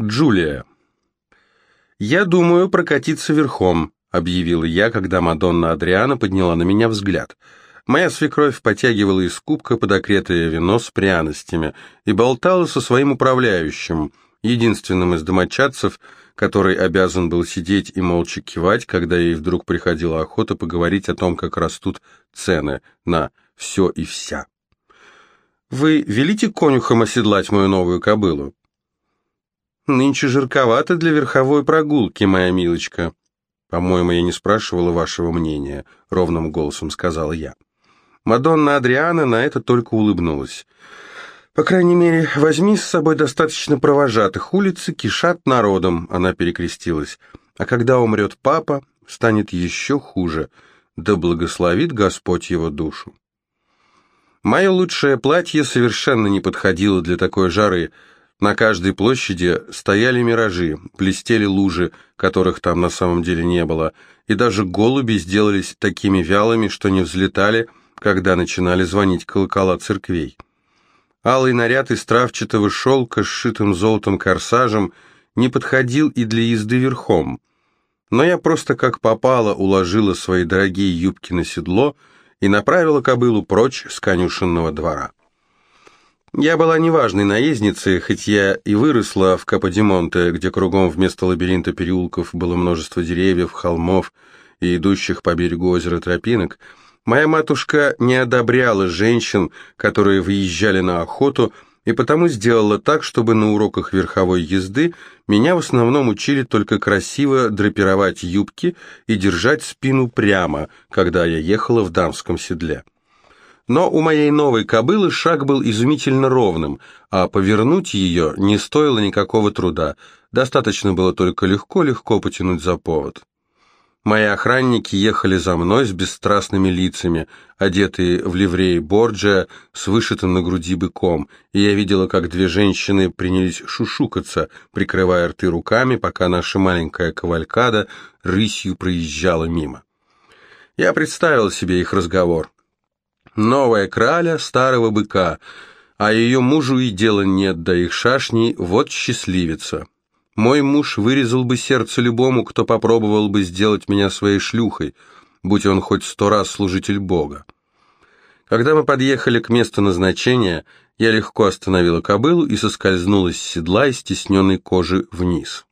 Джулия. «Я думаю прокатиться верхом», — объявила я, когда Мадонна Адриана подняла на меня взгляд. Моя свекровь потягивала из кубка подогретое вино с пряностями и болтала со своим управляющим, единственным из домочадцев, который обязан был сидеть и молча кивать, когда ей вдруг приходила охота поговорить о том, как растут цены на все и вся. «Вы велите конюхам оседлать мою новую кобылу?» «Нынче жарковато для верховой прогулки, моя милочка». «По-моему, я не спрашивала вашего мнения», — ровным голосом сказала я. Мадонна Адриана на это только улыбнулась. «По крайней мере, возьми с собой достаточно провожатых. Улицы кишат народом», — она перекрестилась. «А когда умрет папа, станет еще хуже. Да благословит Господь его душу». Мое лучшее платье совершенно не подходило для такой жары — на каждой площади стояли миражи, блестели лужи, которых там на самом деле не было, и даже голуби сделались такими вялыми, что не взлетали, когда начинали звонить колокола церквей. Алый наряд из травчатого шелка с сшитым золотом корсажем не подходил и для езды верхом. Но я просто как попало уложила свои дорогие юбки на седло и направила кобылу прочь с конюшенного двора. Я была неважной наездницей, хоть я и выросла в Каподимонте, где кругом вместо лабиринта переулков было множество деревьев, холмов и идущих по берегу озера тропинок, моя матушка не одобряла женщин, которые выезжали на охоту, и потому сделала так, чтобы на уроках верховой езды меня в основном учили только красиво драпировать юбки и держать спину прямо, когда я ехала в дамском седле. Но у моей новой кобылы шаг был изумительно ровным, а повернуть ее не стоило никакого труда, достаточно было только легко-легко потянуть за повод. Мои охранники ехали за мной с бесстрастными лицами, одетые в ливреи Борджия с вышитым на груди быком, и я видела, как две женщины принялись шушукаться, прикрывая рты руками, пока наша маленькая кавалькада рысью проезжала мимо. Я представил себе их разговор. Новая краля старого быка, а ее мужу и дела нет до их шашней, вот счастливица. Мой муж вырезал бы сердце любому, кто попробовал бы сделать меня своей шлюхой, будь он хоть сто раз служитель Бога. Когда мы подъехали к месту назначения, я легко остановила кобылу и соскользнула с седла из стесненной кожи вниз.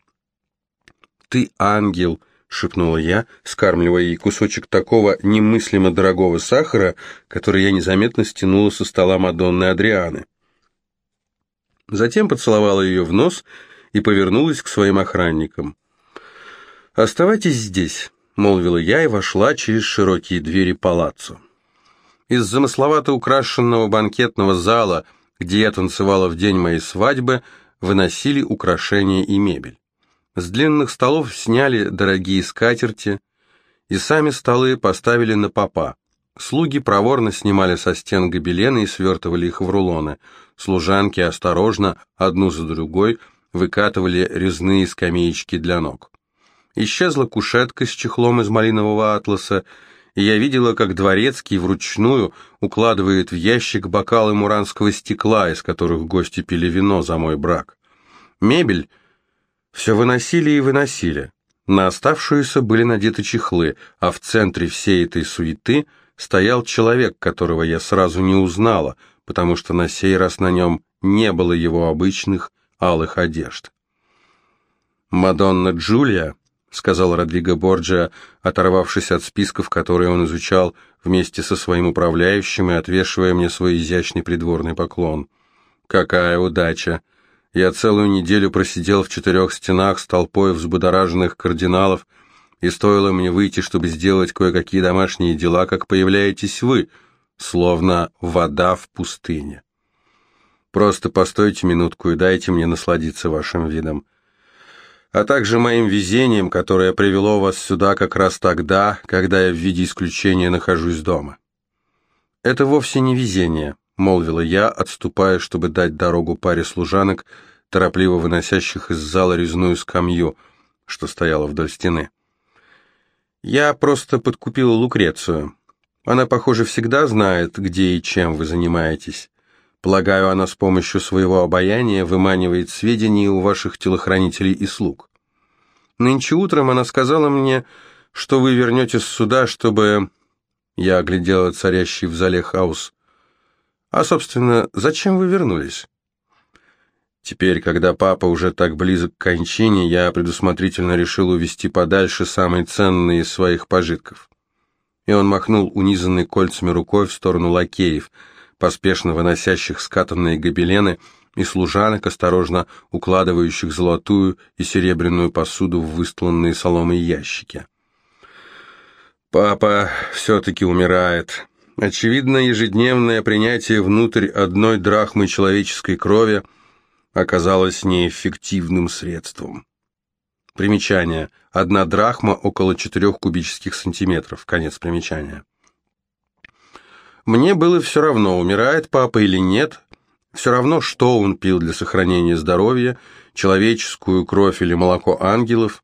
«Ты ангел!» — шепнула я, скармливая ей кусочек такого немыслимо дорогого сахара, который я незаметно стянула со стола Мадонны Адрианы. Затем поцеловала ее в нос и повернулась к своим охранникам. «Оставайтесь здесь», — молвила я и вошла через широкие двери палаццо. Из замысловато украшенного банкетного зала, где я танцевала в день моей свадьбы, выносили украшения и мебель. С длинных столов сняли дорогие скатерти, и сами столы поставили на попа. Слуги проворно снимали со стен гобелены и свертывали их в рулоны. Служанки осторожно, одну за другой, выкатывали резные скамеечки для ног. Исчезла кушетка с чехлом из малинового атласа, и я видела, как дворецкий вручную укладывает в ящик бокалы муранского стекла, из которых гости пили вино за мой брак. Мебель — все выносили и выносили. На оставшуюся были надеты чехлы, а в центре всей этой суеты стоял человек, которого я сразу не узнала, потому что на сей раз на нем не было его обычных алых одежд. «Мадонна Джулия», — сказал Родриго Борджиа, оторвавшись от списков, которые он изучал вместе со своим управляющим и отвешивая мне свой изящный придворный поклон. «Какая удача! Я целую неделю просидел в четырех стенах с толпой взбудораженных кардиналов, и стоило мне выйти, чтобы сделать кое-какие домашние дела, как появляетесь вы, словно вода в пустыне. Просто постойте минутку и дайте мне насладиться вашим видом. А также моим везением, которое привело вас сюда как раз тогда, когда я в виде исключения нахожусь дома. Это вовсе не везение, — молвила я, отступая, чтобы дать дорогу паре служанок, торопливо выносящих из зала резную скамью, что стояла вдоль стены. «Я просто подкупила Лукрецию. Она, похоже, всегда знает, где и чем вы занимаетесь. Полагаю, она с помощью своего обаяния выманивает сведения у ваших телохранителей и слуг. Нынче утром она сказала мне, что вы вернетесь сюда, чтобы...» Я оглядела царящий в зале хаос. «А, собственно, зачем вы вернулись?» Теперь, когда папа уже так близок к кончине, я предусмотрительно решил увести подальше самые ценные из своих пожитков. И он махнул унизанной кольцами рукой в сторону лакеев, поспешно выносящих скатанные гобелены, и служанок, осторожно укладывающих золотую и серебряную посуду в выстланные соломой ящики. Папа все-таки умирает. Очевидно, ежедневное принятие внутрь одной драхмы человеческой крови оказалось неэффективным средством. Примечание. Одна драхма около 4 кубических сантиметров. Конец примечания. Мне было все равно, умирает папа или нет, все равно, что он пил для сохранения здоровья, человеческую кровь или молоко ангелов,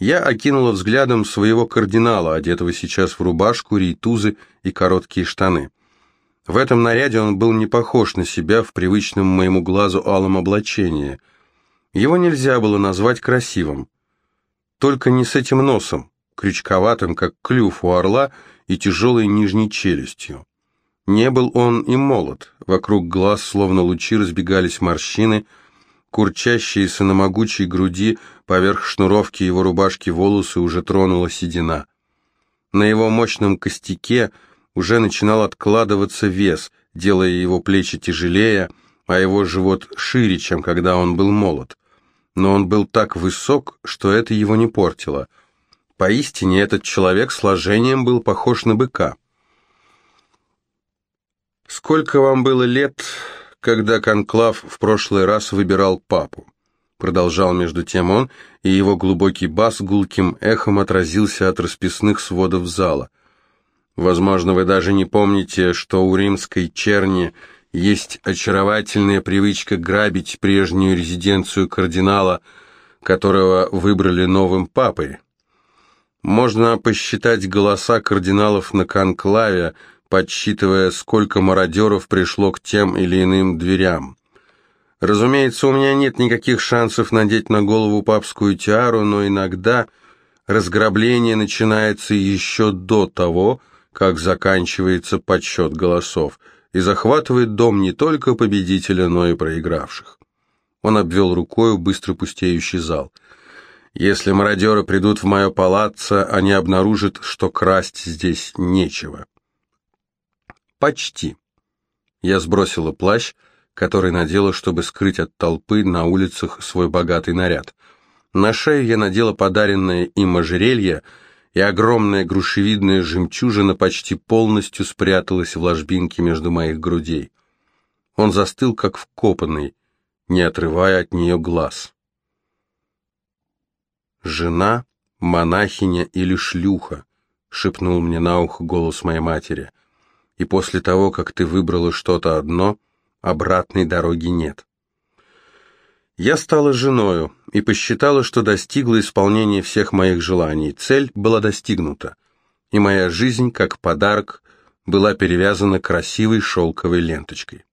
я окинула взглядом своего кардинала, одетого сейчас в рубашку, рейтузы и короткие штаны. В этом наряде он был не похож на себя в привычном моему глазу алом облачении. Его нельзя было назвать красивым. Только не с этим носом, крючковатым, как клюв у орла, и тяжелой нижней челюстью. Не был он и молод, вокруг глаз словно лучи разбегались морщины, курчащиеся на могучей груди поверх шнуровки его рубашки волосы уже тронула седина. На его мощном костяке уже начинал откладываться вес, делая его плечи тяжелее, а его живот шире, чем когда он был молод. Но он был так высок, что это его не портило. Поистине этот человек сложением был похож на быка. «Сколько вам было лет, когда Конклав в прошлый раз выбирал папу?» Продолжал между тем он, и его глубокий бас гулким эхом отразился от расписных сводов зала. Возможно, вы даже не помните, что у римской черни есть очаровательная привычка грабить прежнюю резиденцию кардинала, которого выбрали новым папой. Можно посчитать голоса кардиналов на конклаве, подсчитывая, сколько мародеров пришло к тем или иным дверям. Разумеется, у меня нет никаких шансов надеть на голову папскую тиару, но иногда разграбление начинается еще до того, как заканчивается подсчет голосов, и захватывает дом не только победителя, но и проигравших. Он обвел рукою быстро пустеющий зал. Если мародеры придут в мое палаццо, они обнаружат, что красть здесь нечего. Почти. Я сбросила плащ, который надела, чтобы скрыть от толпы на улицах свой богатый наряд. На шею я надела подаренное им ожерелье, и огромная грушевидная жемчужина почти полностью спряталась в ложбинке между моих грудей. Он застыл, как вкопанный, не отрывая от нее глаз. «Жена, монахиня или шлюха?» — шепнул мне на ухо голос моей матери. «И после того, как ты выбрала что-то одно, — обратной дороги нет. Я стала женою и посчитала, что достигла исполнения всех моих желаний. Цель была достигнута, и моя жизнь, как подарок, была перевязана красивой шелковой ленточкой.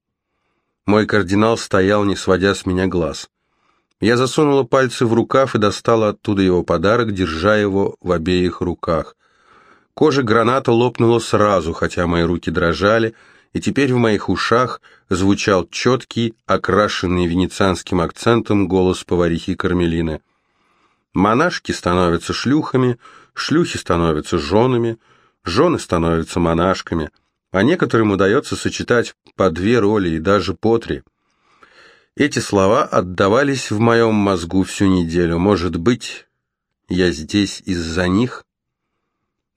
Мой кардинал стоял, не сводя с меня глаз. Я засунула пальцы в рукав и достала оттуда его подарок, держа его в обеих руках. Кожа граната лопнула сразу, хотя мои руки дрожали, и теперь в моих ушах звучал четкий, окрашенный венецианским акцентом голос поварихи Кармелины. Монашки становятся шлюхами, шлюхи становятся женами, жены становятся монашками, а некоторым удается сочетать по две роли и даже по три. Эти слова отдавались в моем мозгу всю неделю. Может быть, я здесь из-за них?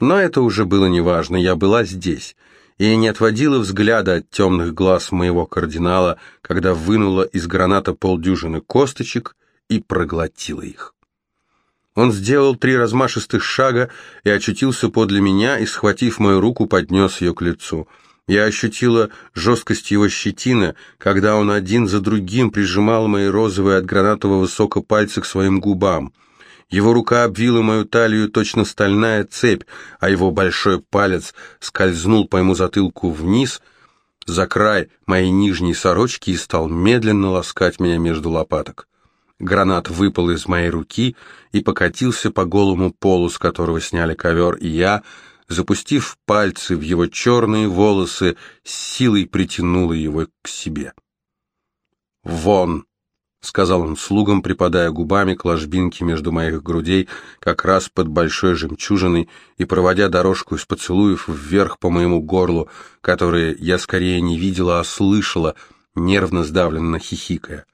Но это уже было неважно, я была здесь — и не отводила взгляда от темных глаз моего кардинала, когда вынула из граната полдюжины косточек и проглотила их. Он сделал три размашистых шага и очутился подле меня, и, схватив мою руку, поднес ее к лицу. Я ощутила жесткость его щетины, когда он один за другим прижимал мои розовые от гранатового сока пальцы к своим губам — его рука обвила мою талию точно стальная цепь, а его большой палец скользнул по моему затылку вниз, за край моей нижней сорочки и стал медленно ласкать меня между лопаток. Гранат выпал из моей руки и покатился по голому полу, с которого сняли ковер, и я, запустив пальцы в его черные волосы, силой притянула его к себе. «Вон!» — сказал он слугам, припадая губами к ложбинке между моих грудей, как раз под большой жемчужиной, и проводя дорожку из поцелуев вверх по моему горлу, которые я скорее не видела, а слышала, нервно сдавленно хихикая.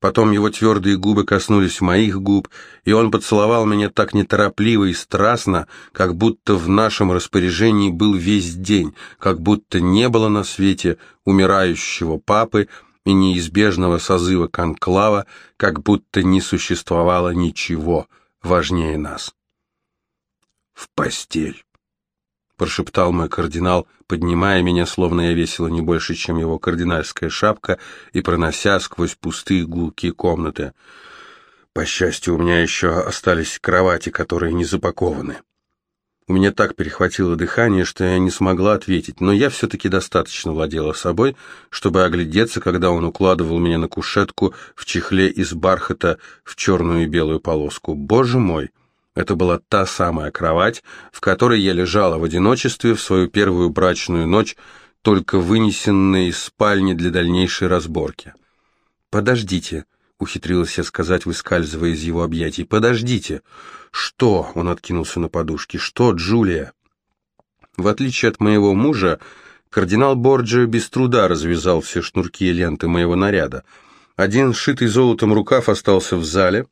Потом его твердые губы коснулись моих губ, и он поцеловал меня так неторопливо и страстно, как будто в нашем распоряжении был весь день, как будто не было на свете умирающего папы, и неизбежного созыва конклава, как будто не существовало ничего важнее нас. «В постель», — прошептал мой кардинал, поднимая меня, словно я весила не больше, чем его кардинальская шапка, и пронося сквозь пустые гулкие комнаты. По счастью, у меня еще остались кровати, которые не запакованы. У меня так перехватило дыхание, что я не смогла ответить, но я все-таки достаточно владела собой, чтобы оглядеться, когда он укладывал меня на кушетку в чехле из бархата в черную и белую полоску. Боже мой! Это была та самая кровать, в которой я лежала в одиночестве в свою первую брачную ночь, только вынесенная из спальни для дальнейшей разборки. «Подождите», — ухитрилась я сказать, выскальзывая из его объятий. «Подождите!» «Что?» — он откинулся на подушке. «Что, Джулия?» В отличие от моего мужа, кардинал Борджио без труда развязал все шнурки и ленты моего наряда. Один сшитый золотом рукав остался в зале,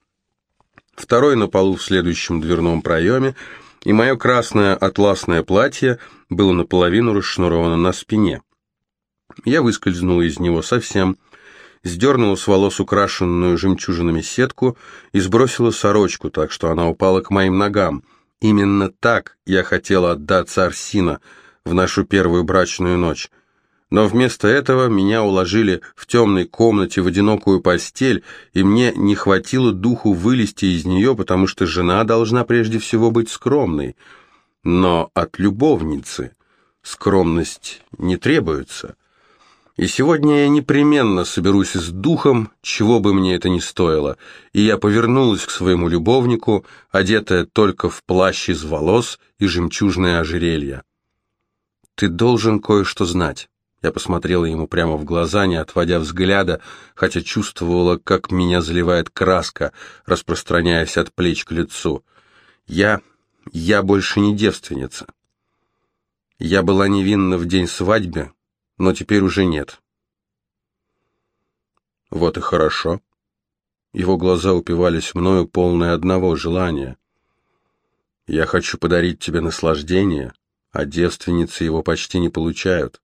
второй на полу в следующем дверном проеме, и мое красное атласное платье было наполовину расшнуровано на спине. Я выскользнула из него совсем, сдернула с волос украшенную жемчужинами сетку и сбросила сорочку, так что она упала к моим ногам. Именно так я хотела отдаться Арсина в нашу первую брачную ночь. Но вместо этого меня уложили в темной комнате в одинокую постель, и мне не хватило духу вылезти из нее, потому что жена должна прежде всего быть скромной. Но от любовницы скромность не требуется. И сегодня я непременно соберусь с духом, чего бы мне это ни стоило, и я повернулась к своему любовнику, одетая только в плащ из волос и жемчужное ожерелье. «Ты должен кое-что знать». Я посмотрела ему прямо в глаза, не отводя взгляда, хотя чувствовала, как меня заливает краска, распространяясь от плеч к лицу. «Я... я больше не девственница. Я была невинна в день свадьбы, но теперь уже нет. Вот и хорошо. Его глаза упивались мною, полные одного желания. Я хочу подарить тебе наслаждение, а девственницы его почти не получают.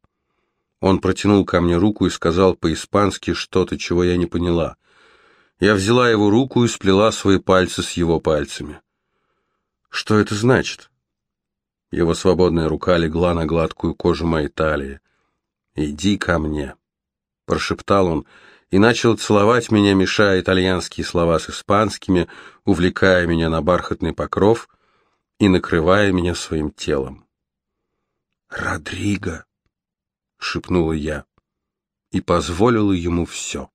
Он протянул ко мне руку и сказал по-испански что-то, чего я не поняла. Я взяла его руку и сплела свои пальцы с его пальцами. Что это значит? Его свободная рука легла на гладкую кожу моей талии. «Иди ко мне», — прошептал он, и начал целовать меня, мешая итальянские слова с испанскими, увлекая меня на бархатный покров и накрывая меня своим телом. «Родриго», — шепнула я, и позволила ему все.